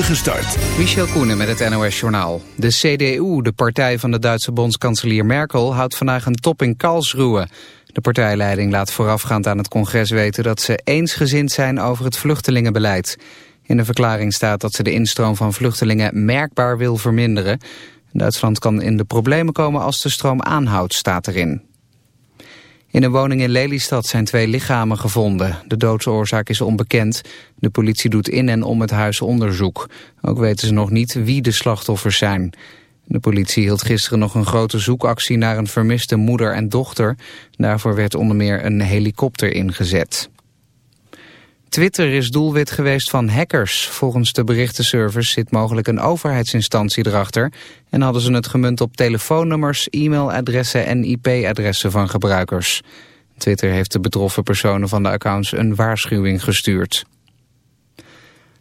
start. Michel Koenen met het NOS-journaal. De CDU, de partij van de Duitse bondskanselier Merkel, houdt vandaag een top in Karlsruhe. De partijleiding laat voorafgaand aan het congres weten dat ze eensgezind zijn over het vluchtelingenbeleid. In de verklaring staat dat ze de instroom van vluchtelingen merkbaar wil verminderen. Duitsland kan in de problemen komen als de stroom aanhoudt, staat erin. In een woning in Lelystad zijn twee lichamen gevonden. De doodsoorzaak is onbekend. De politie doet in en om het huis onderzoek. Ook weten ze nog niet wie de slachtoffers zijn. De politie hield gisteren nog een grote zoekactie naar een vermiste moeder en dochter. Daarvoor werd onder meer een helikopter ingezet. Twitter is doelwit geweest van hackers. Volgens de berichtenservice zit mogelijk een overheidsinstantie erachter... en hadden ze het gemunt op telefoonnummers, e-mailadressen en IP-adressen van gebruikers. Twitter heeft de betroffen personen van de accounts een waarschuwing gestuurd.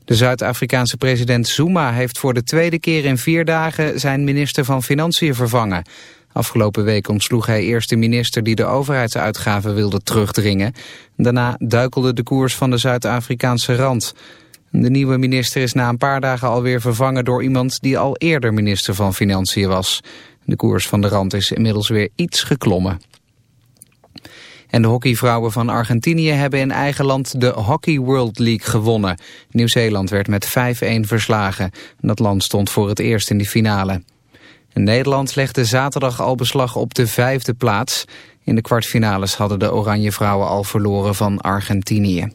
De Zuid-Afrikaanse president Zuma heeft voor de tweede keer in vier dagen zijn minister van Financiën vervangen... Afgelopen week ontsloeg hij eerst de minister die de overheidsuitgaven wilde terugdringen. Daarna duikelde de koers van de Zuid-Afrikaanse rand. De nieuwe minister is na een paar dagen alweer vervangen door iemand die al eerder minister van Financiën was. De koers van de rand is inmiddels weer iets geklommen. En de hockeyvrouwen van Argentinië hebben in eigen land de Hockey World League gewonnen. Nieuw-Zeeland werd met 5-1 verslagen. Dat land stond voor het eerst in de finale. Nederland legde zaterdag al beslag op de vijfde plaats. In de kwartfinales hadden de Oranje Vrouwen al verloren van Argentinië.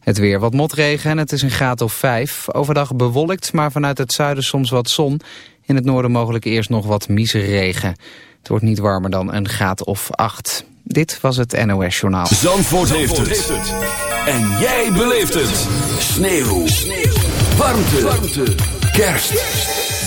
Het weer wat motregen en het is een graad of vijf. Overdag bewolkt, maar vanuit het zuiden soms wat zon. In het noorden mogelijk eerst nog wat regen. Het wordt niet warmer dan een graad of acht. Dit was het NOS Journaal. Zandvoort, heeft, het. En jij beleeft het. Sneeuw. Sneeuw. Warmte. Warmte. Kerst.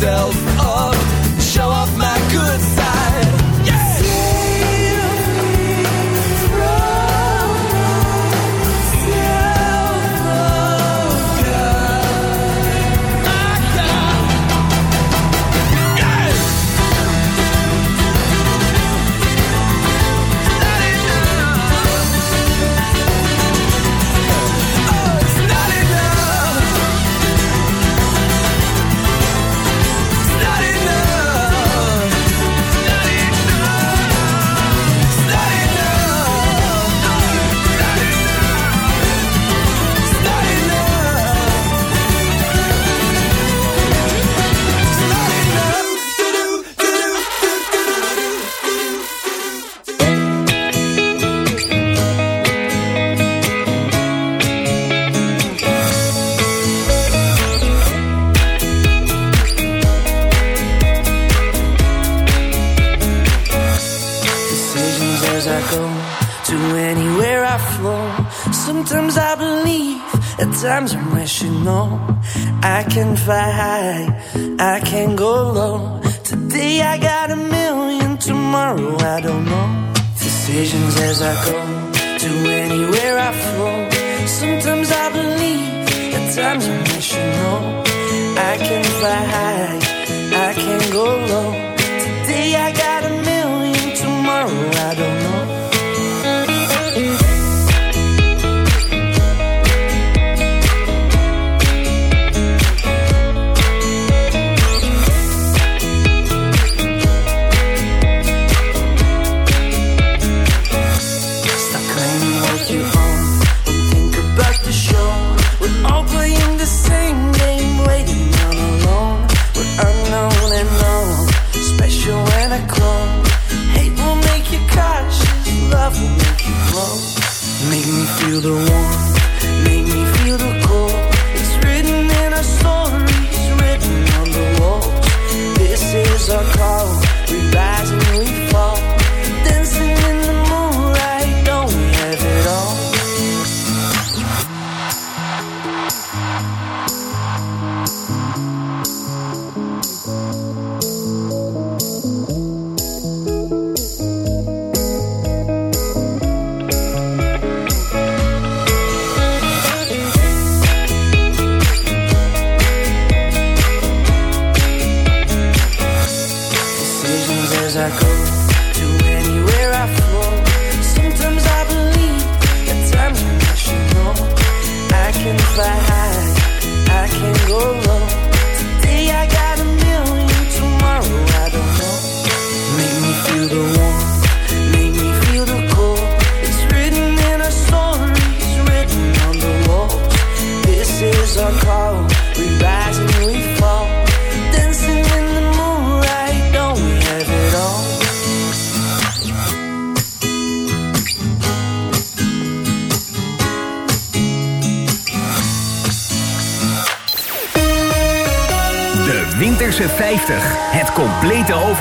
myself.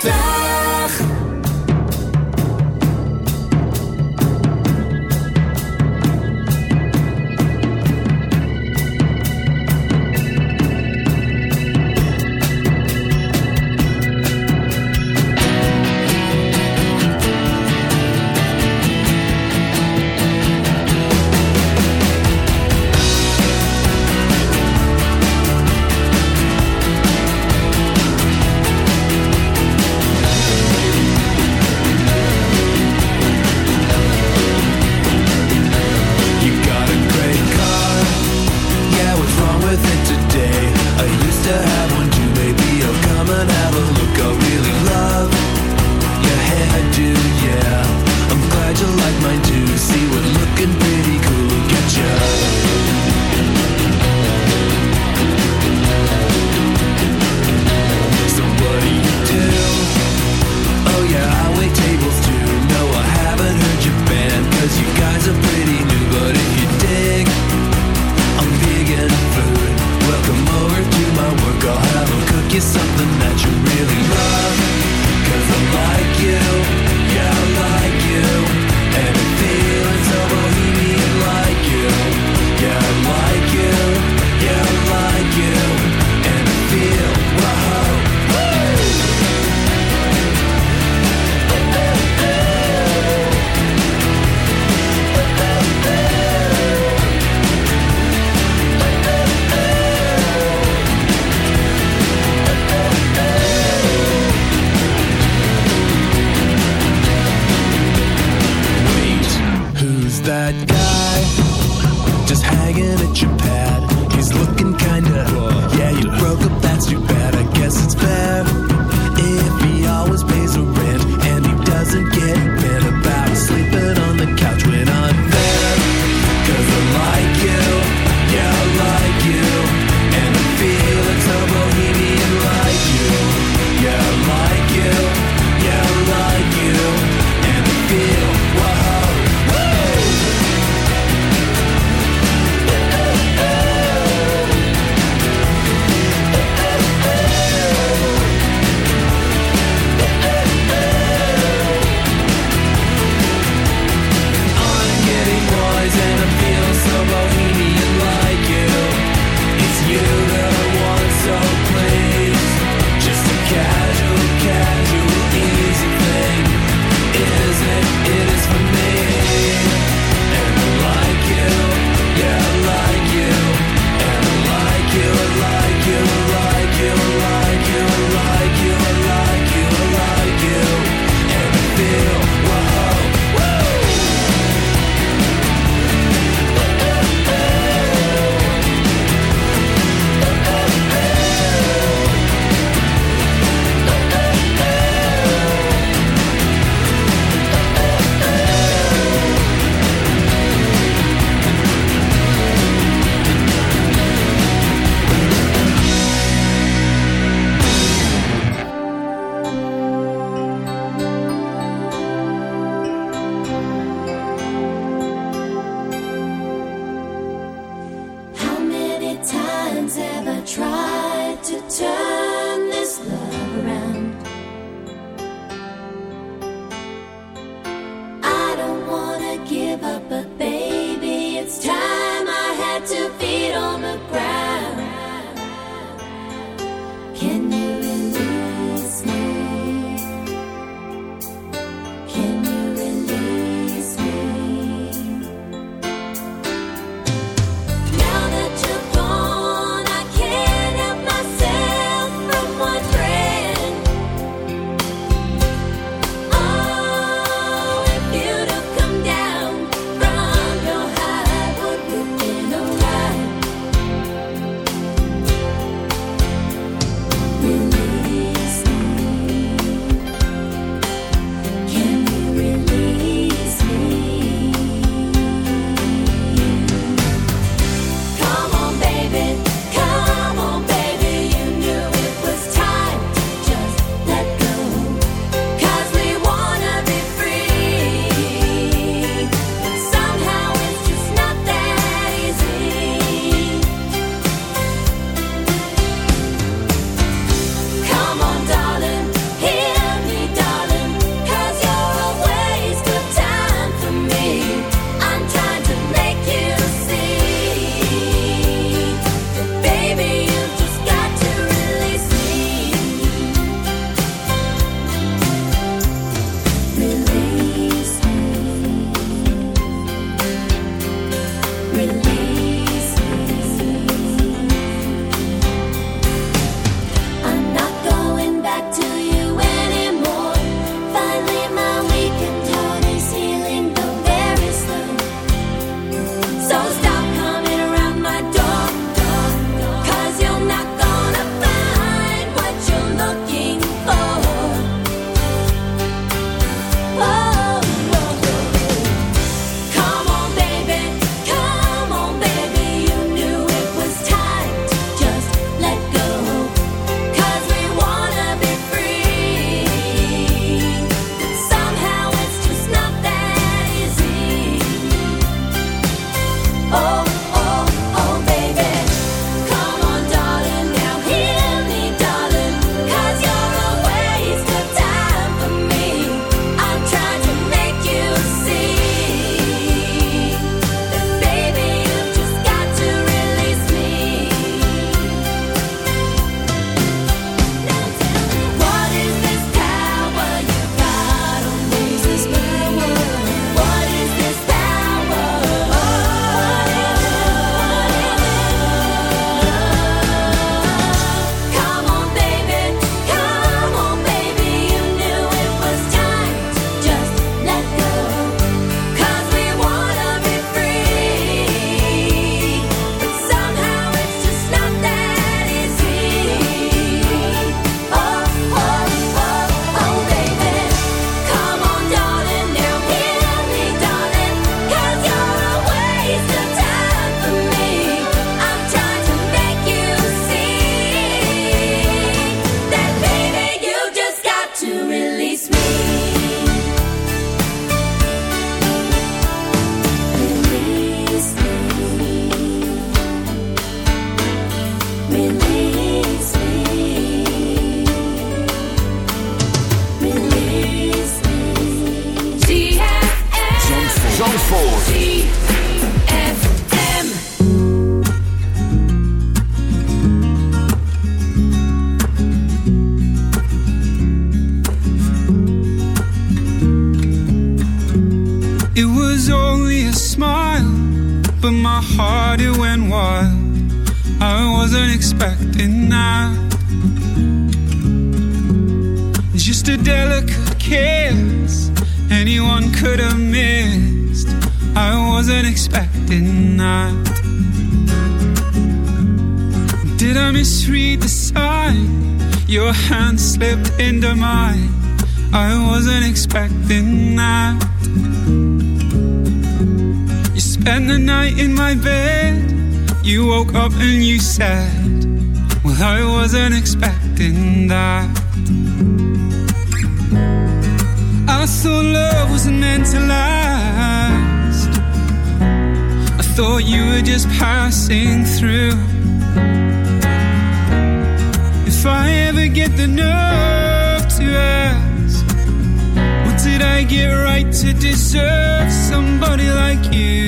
50 my bed. You woke up and you said, Well, I wasn't expecting that. I thought love wasn't meant to last. I thought you were just passing through. If I ever get the nerve to ask, what did I get right to deserve somebody like you?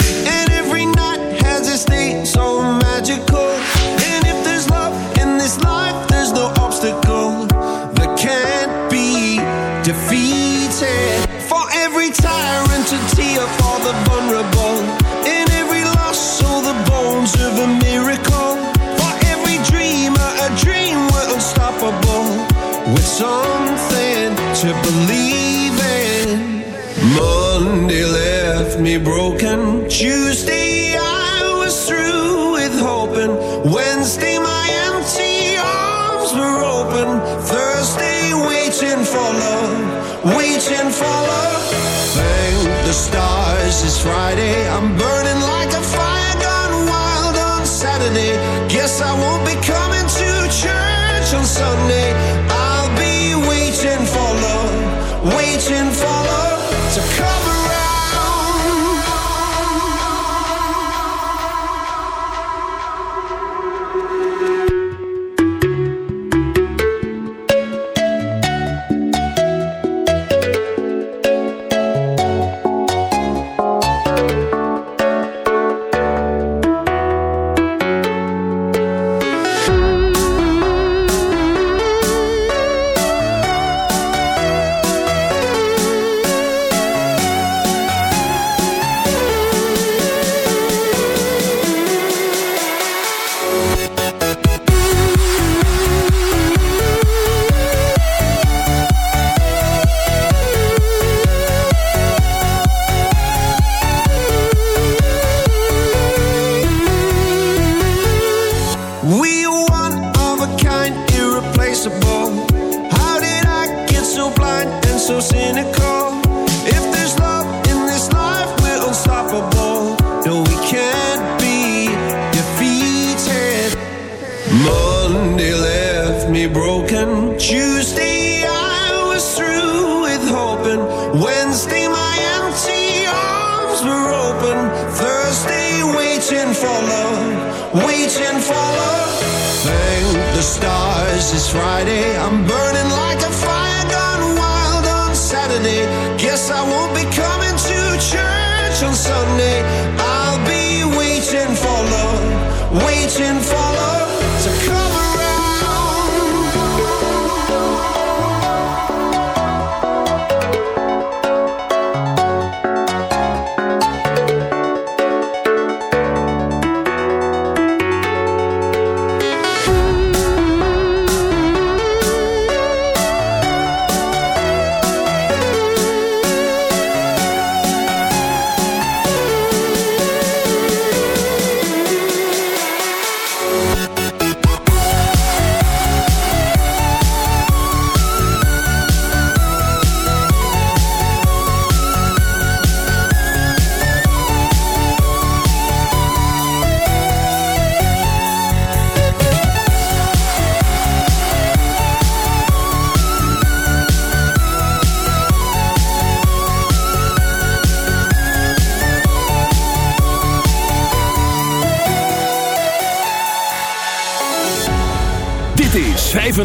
Friday. I'm burning like a fire gone wild on Saturday. Guess I won't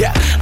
Yeah,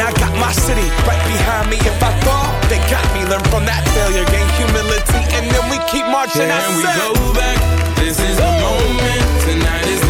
I got my city right behind me. If I fall, they got me. Learn from that failure, gain humility, and then we keep marching. I Can we go back? This is the moment. Tonight is